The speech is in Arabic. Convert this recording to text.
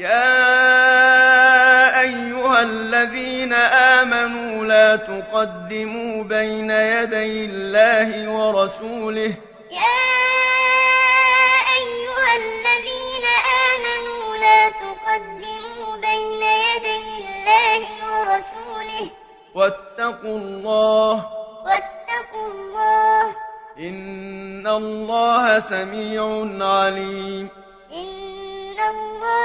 يا أيها الذين آمنوا لا تقدموا بين يدي الله ورسوله يا أيها الذين آمنوا لا تقدموا بين يدي الله ورسوله واتقوا الله واتقوا الله إن الله سميع عليم إن الله